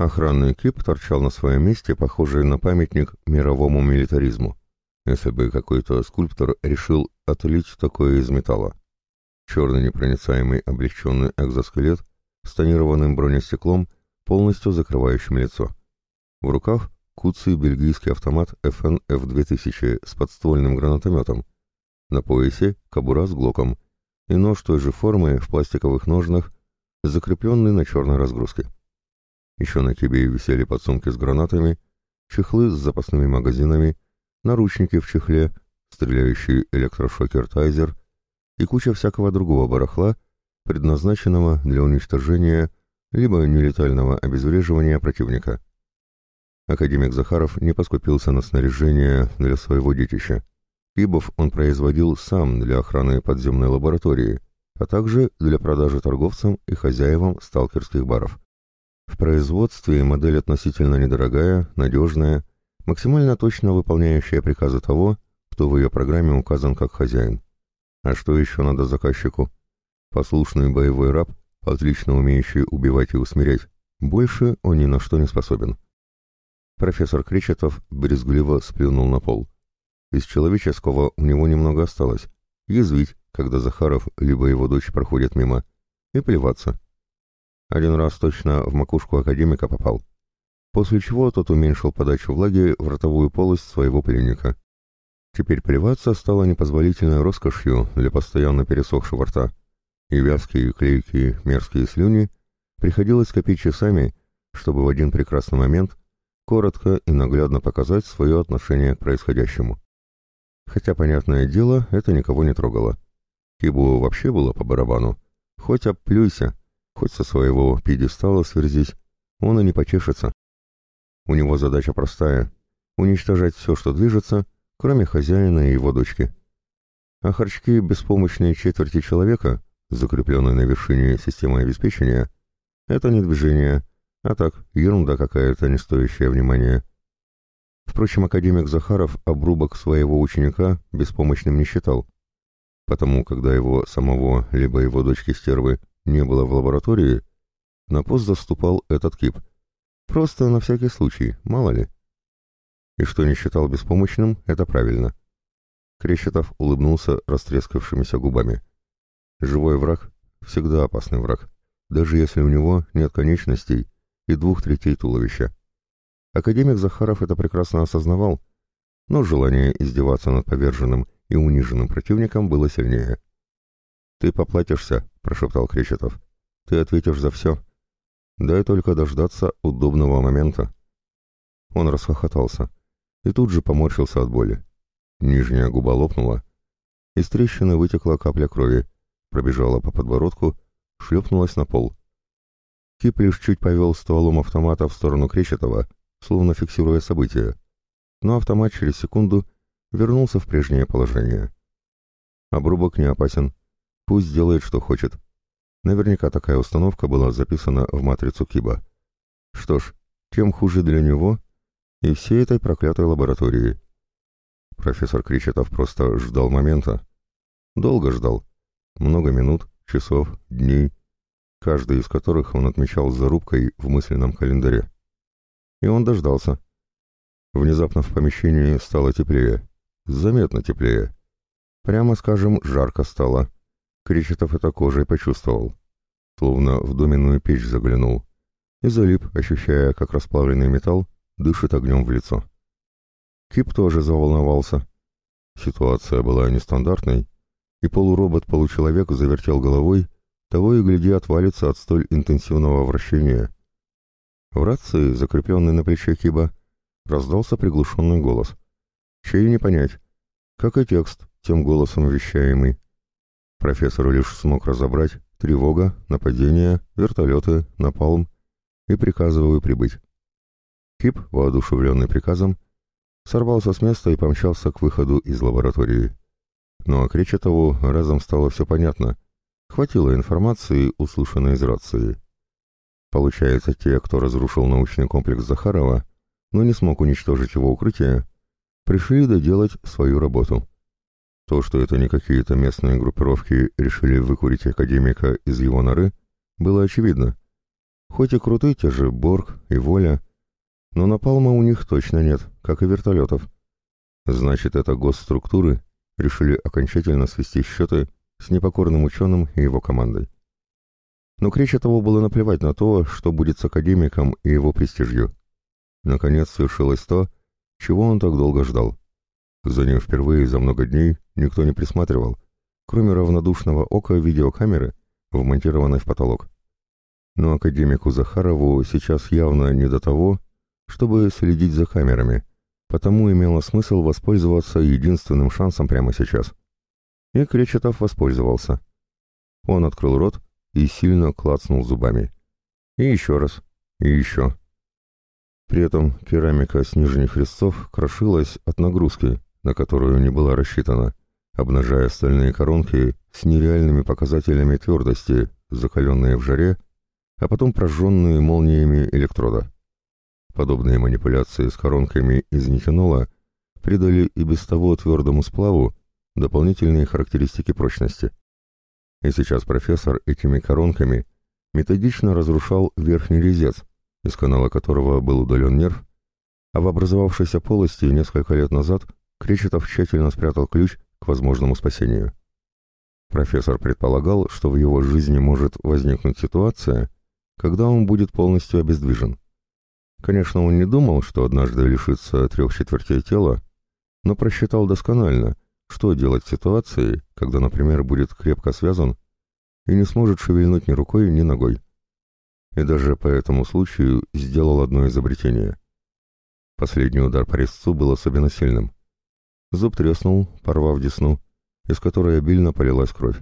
Охранный кип торчал на своем месте, похожий на памятник мировому милитаризму, если бы какой-то скульптор решил отлить такое из металла. Черный непроницаемый облегченный экзоскелет с тонированным бронестеклом, полностью закрывающим лицо. В руках куцый бельгийский автомат FN F2000 с подствольным гранатометом. На поясе кобура с глоком и нож той же формы в пластиковых ножнах, закрепленный на черной разгрузке. Еще на кибе висели подсумки с гранатами, чехлы с запасными магазинами, наручники в чехле, стреляющий электрошокер-тайзер и куча всякого другого барахла, предназначенного для уничтожения либо нелетального обезвреживания противника. Академик Захаров не поскупился на снаряжение для своего детища. Пибов он производил сам для охраны подземной лаборатории, а также для продажи торговцам и хозяевам сталкерских баров. В производстве модель относительно недорогая, надежная, максимально точно выполняющая приказы того, кто в ее программе указан как хозяин. А что еще надо заказчику? Послушный боевой раб, отлично умеющий убивать и усмирять. Больше он ни на что не способен. Профессор Кречетов брезгливо сплюнул на пол. Из человеческого у него немного осталось. Язвить, когда Захаров либо его дочь проходят мимо, и плеваться. Один раз точно в макушку академика попал. После чего тот уменьшил подачу влаги в ротовую полость своего пленника. Теперь плеваться стало непозволительной роскошью для постоянно пересохшего рта, и вязкие, клейкие, мерзкие слюни приходилось копить часами, чтобы в один прекрасный момент коротко и наглядно показать свое отношение к происходящему. Хотя, понятное дело, это никого не трогало. Кибу вообще было по барабану. Хоть обплюйся, хоть со своего пьедестала сверзись, он и не почешется. У него задача простая — уничтожать все, что движется, кроме хозяина и его дочки. А харчки беспомощные четверти человека, закрепленные на вершине системы обеспечения, это не движение, а так, ерунда какая-то, не стоящая внимания. Впрочем, академик Захаров обрубок своего ученика беспомощным не считал, потому когда его самого, либо его дочки-стервы не было в лаборатории, на пост заступал этот кип. Просто на всякий случай, мало ли. И что не считал беспомощным, это правильно. Крещетов улыбнулся растрескавшимися губами. Живой враг — всегда опасный враг, даже если у него нет конечностей и двух третей туловища. Академик Захаров это прекрасно осознавал, но желание издеваться над поверженным и униженным противником было сильнее. «Ты поплатишься», — прошептал Кречетов. «Ты ответишь за все. Дай только дождаться удобного момента». Он расхохотался и тут же поморщился от боли. Нижняя губа лопнула, из трещины вытекла капля крови, пробежала по подбородку, шлепнулась на пол. Кип лишь чуть повел стволом автомата в сторону Кречетова, словно фиксируя события, но автомат через секунду вернулся в прежнее положение. Обрубок не опасен, пусть делает, что хочет. Наверняка такая установка была записана в матрицу Киба. Что ж, тем хуже для него и всей этой проклятой лаборатории. Профессор Кричетов просто ждал момента. Долго ждал. Много минут, часов, дней, каждый из которых он отмечал зарубкой в мысленном календаре. И он дождался. Внезапно в помещении стало теплее. Заметно теплее. Прямо скажем, жарко стало. Кречетов это кожей почувствовал. Словно в доменную печь заглянул. И залип, ощущая, как расплавленный металл дышит огнем в лицо. Кип тоже заволновался. Ситуация была нестандартной, и полуробот-получеловек завертел головой, того и гляди отвалится от столь интенсивного вращения. В рации, закрепленной на плече Киба, раздался приглушенный голос. Чей не понять, как и текст, тем голосом вещаемый. Профессор лишь смог разобрать тревога, нападение, вертолеты, напалм и приказываю прибыть. Кип, воодушевленный приказом, сорвался с места и помчался к выходу из лаборатории. Ну а Кречетову разом стало все понятно. Хватило информации, услышанной из рации. Получается, те, кто разрушил научный комплекс Захарова, но не смог уничтожить его укрытие, пришли доделать свою работу. То, что это не какие-то местные группировки решили выкурить академика из его норы, было очевидно. Хоть и крутые те же Борг и Воля, но напалма у них точно нет, как и вертолетов. Значит, это госструктуры решили окончательно свести счеты с непокорным ученым и его командой. Но Кречетову было наплевать на то, что будет с академиком и его престижью. Наконец свершилось то, чего он так долго ждал. За ним впервые за много дней никто не присматривал, кроме равнодушного ока видеокамеры, вмонтированной в потолок. Но академику Захарову сейчас явно не до того, чтобы следить за камерами, потому имело смысл воспользоваться единственным шансом прямо сейчас. И Кречетов воспользовался. Он открыл рот и сильно клацнул зубами. И еще раз, и еще. При этом керамика с нижних резцов крошилась от нагрузки, на которую не была рассчитана, обнажая стальные коронки с нереальными показателями твердости, закаленные в жаре, а потом прожженные молниями электрода. Подобные манипуляции с коронками из нефенола придали и без того твердому сплаву дополнительные характеристики прочности. И сейчас профессор этими коронками методично разрушал верхний резец, из канала которого был удален нерв, а в образовавшейся полости несколько лет назад Кречетов тщательно спрятал ключ к возможному спасению. Профессор предполагал, что в его жизни может возникнуть ситуация, когда он будет полностью обездвижен. Конечно, он не думал, что однажды лишится трех четвертей тела, но просчитал досконально, что делать в ситуации, когда, например, будет крепко связан и не сможет шевельнуть ни рукой, ни ногой. И даже по этому случаю сделал одно изобретение. Последний удар по резцу был особенно сильным. Зуб треснул, порвав десну, из которой обильно полилась кровь.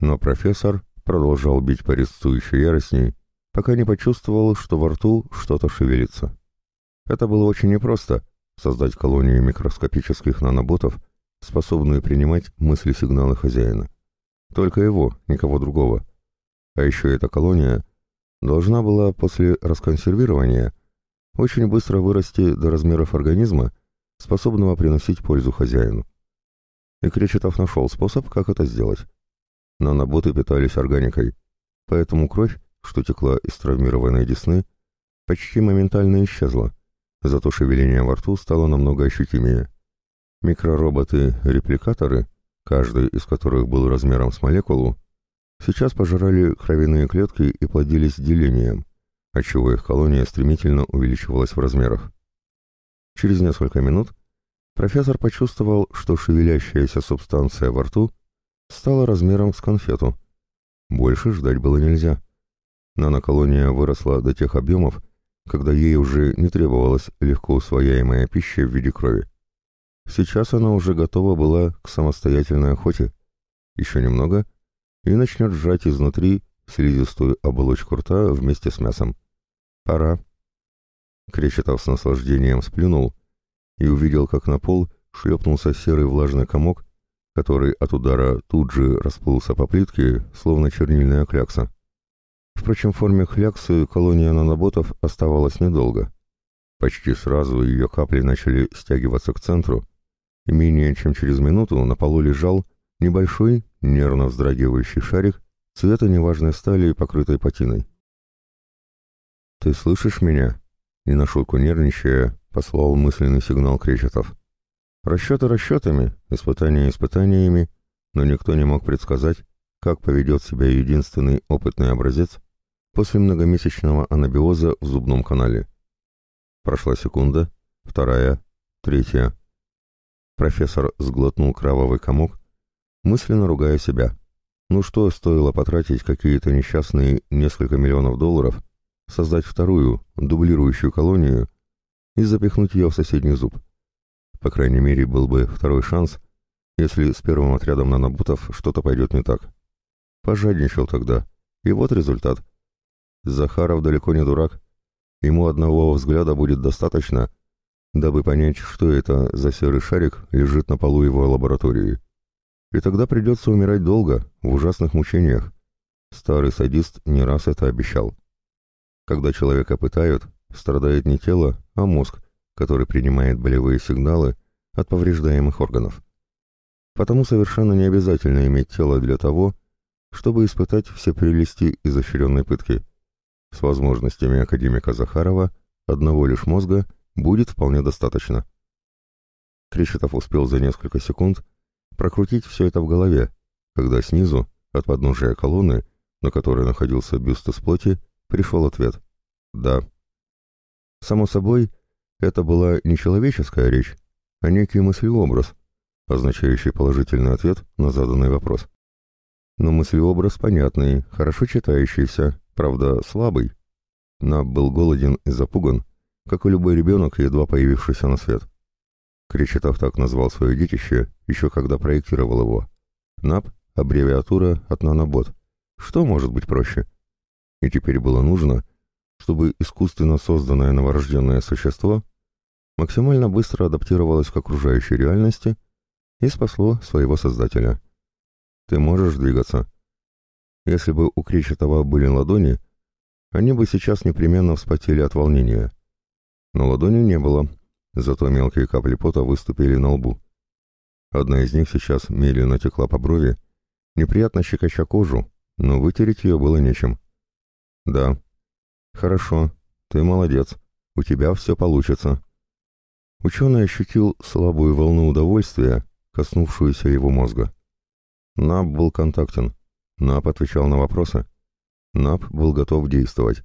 Но профессор продолжал бить по резцу еще яростней, пока не почувствовал, что во рту что-то шевелится. Это было очень непросто — создать колонию микроскопических наноботов, способную принимать мысли-сигналы хозяина. Только его, никого другого. А еще эта колония должна была после расконсервирования очень быстро вырасти до размеров организма, способного приносить пользу хозяину. И Кречетов нашел способ, как это сделать. Наноботы питались органикой, поэтому кровь что текла из травмированной десны, почти моментально исчезла, зато шевеление во рту стало намного ощутимее. Микророботы-репликаторы, каждый из которых был размером с молекулу, сейчас пожирали кровяные клетки и плодились делением, отчего их колония стремительно увеличивалась в размерах. Через несколько минут профессор почувствовал, что шевелящаяся субстанция во рту стала размером с конфету. Больше ждать было нельзя. Наноколония выросла до тех объемов, когда ей уже не требовалась легко усвояемая пища в виде крови. Сейчас она уже готова была к самостоятельной охоте. Еще немного, и начнет сжать изнутри слизистую оболочку рта вместе с мясом. Пора. Кречетов с наслаждением сплюнул и увидел, как на пол шлепнулся серый влажный комок, который от удара тут же расплылся по плитке, словно чернильная клякса. Впрочем, в форме хляксы колония наноботов оставалась недолго. Почти сразу ее капли начали стягиваться к центру, и менее чем через минуту на полу лежал небольшой, нервно вздрагивающий шарик цвета неважной стали, покрытой патиной. «Ты слышишь меня?» — не на шутку нервничая, послал мысленный сигнал Кречетов. Расчеты расчетами, испытания испытаниями, но никто не мог предсказать, как поведет себя единственный опытный образец после многомесячного анабиоза в зубном канале. Прошла секунда, вторая, третья. Профессор сглотнул кровавый комок, мысленно ругая себя. Ну что стоило потратить какие-то несчастные несколько миллионов долларов, создать вторую, дублирующую колонию и запихнуть ее в соседний зуб? По крайней мере, был бы второй шанс, если с первым отрядом наноботов что-то пойдет не так. Пожадничал тогда. И вот результат. Захаров далеко не дурак. Ему одного взгляда будет достаточно, дабы понять, что это за серый шарик лежит на полу его лаборатории. И тогда придется умирать долго, в ужасных мучениях. Старый садист не раз это обещал. Когда человека пытают, страдает не тело, а мозг, который принимает болевые сигналы от повреждаемых органов. Потому совершенно не обязательно иметь тело для того, чтобы испытать все прелести изощренной пытки. С возможностями академика Захарова одного лишь мозга будет вполне достаточно. Кречетов успел за несколько секунд прокрутить все это в голове, когда снизу, от подножия колонны, на которой находился бюст из плоти, пришел ответ «Да». Само собой, это была не человеческая речь, а некий мыслеобраз, означающий положительный ответ на заданный вопрос. Но мыслеобраз понятный, хорошо читающийся, правда, слабый. Наб был голоден и запуган, как и любой ребенок, едва появившийся на свет. Кречетов так назвал свое детище, еще когда проектировал его. НАП — аббревиатура от нанобот. Что может быть проще? И теперь было нужно, чтобы искусственно созданное новорожденное существо максимально быстро адаптировалось к окружающей реальности и спасло своего создателя. Ты можешь двигаться. Если бы у Кречетова были ладони, они бы сейчас непременно вспотели от волнения. Но ладони не было, зато мелкие капли пота выступили на лбу. Одна из них сейчас медленно текла по брови, неприятно щекоча кожу, но вытереть ее было нечем. «Да». «Хорошо, ты молодец, у тебя все получится». Ученый ощутил слабую волну удовольствия, коснувшуюся его мозга. Наб был контактен. Наб отвечал на вопросы. Наб был готов действовать.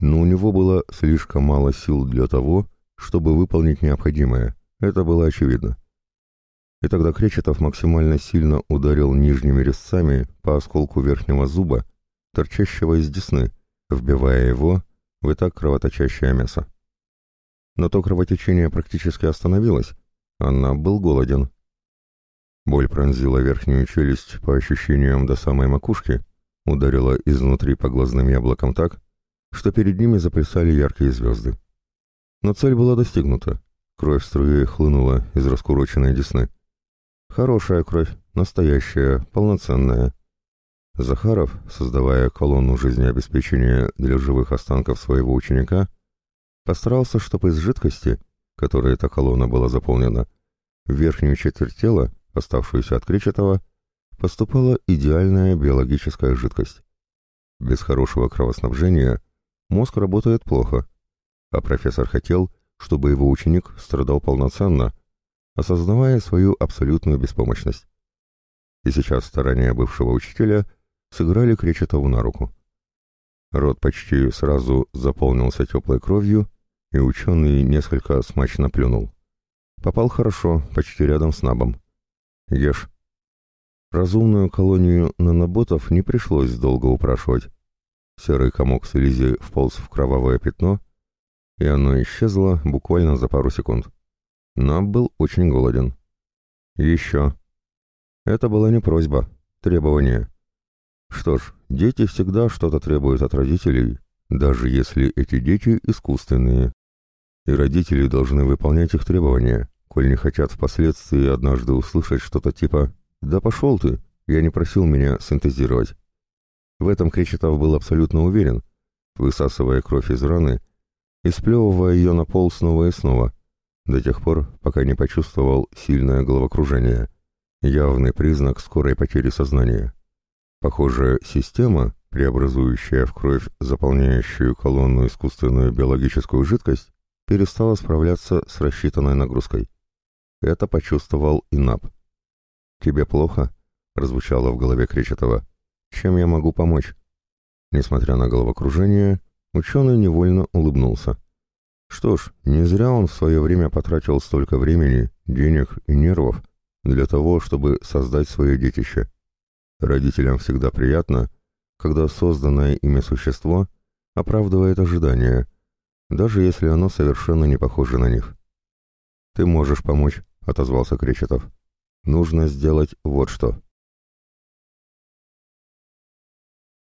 Но у него было слишком мало сил для того, чтобы выполнить необходимое. Это было очевидно. И тогда Кречетов максимально сильно ударил нижними резцами по осколку верхнего зуба, торчащего из десны, вбивая его в и так кровоточащее мясо. Но то кровотечение практически остановилось, она был голоден. Боль пронзила верхнюю челюсть по ощущениям до самой макушки, ударила изнутри по глазным яблокам так, что перед ними заплясали яркие звезды. Но цель была достигнута. Кровь струей хлынула из раскуроченной десны. Хорошая кровь, настоящая, полноценная. Захаров, создавая колонну жизнеобеспечения для живых останков своего ученика, постарался, чтобы из жидкости, которой эта колонна была заполнена, в верхнюю четверть тела, оставшуюся от Кречетова, поступала идеальная биологическая жидкость. Без хорошего кровоснабжения мозг работает плохо, а профессор хотел, чтобы его ученик страдал полноценно, осознавая свою абсолютную беспомощность. И сейчас старания бывшего учителя сыграли Кречетову на руку. Рот почти сразу заполнился теплой кровью, и ученый несколько смачно плюнул. Попал хорошо, почти рядом с набом. Ешь. Разумную колонию наноботов не пришлось долго упрашивать. Серый комок слизи вполз в кровавое пятно, и оно исчезло буквально за пару секунд. Наб был очень голоден. Еще. Это была не просьба, требование. Что ж, дети всегда что-то требуют от родителей, даже если эти дети искусственные. И родители должны выполнять их требования, коль не хотят впоследствии однажды услышать что-то типа «Да пошел ты, я не просил меня синтезировать». В этом Кречетов был абсолютно уверен, высасывая кровь из раны и сплевывая ее на пол снова и снова, до тех пор, пока не почувствовал сильное головокружение, явный признак скорой потери сознания. Похоже, система, преобразующая в кровь заполняющую колонну искусственную биологическую жидкость, перестала справляться с рассчитанной нагрузкой. Это почувствовал и НАП. «Тебе плохо?» — прозвучало в голове Кречетова. «Чем я могу помочь?» Несмотря на головокружение, ученый невольно улыбнулся. Что ж, не зря он в свое время потратил столько времени, денег и нервов для того, чтобы создать свое детище. Родителям всегда приятно, когда созданное ими существо оправдывает ожидания, даже если оно совершенно не похоже на них. «Ты можешь помочь», — отозвался Кречетов. «Нужно сделать вот что».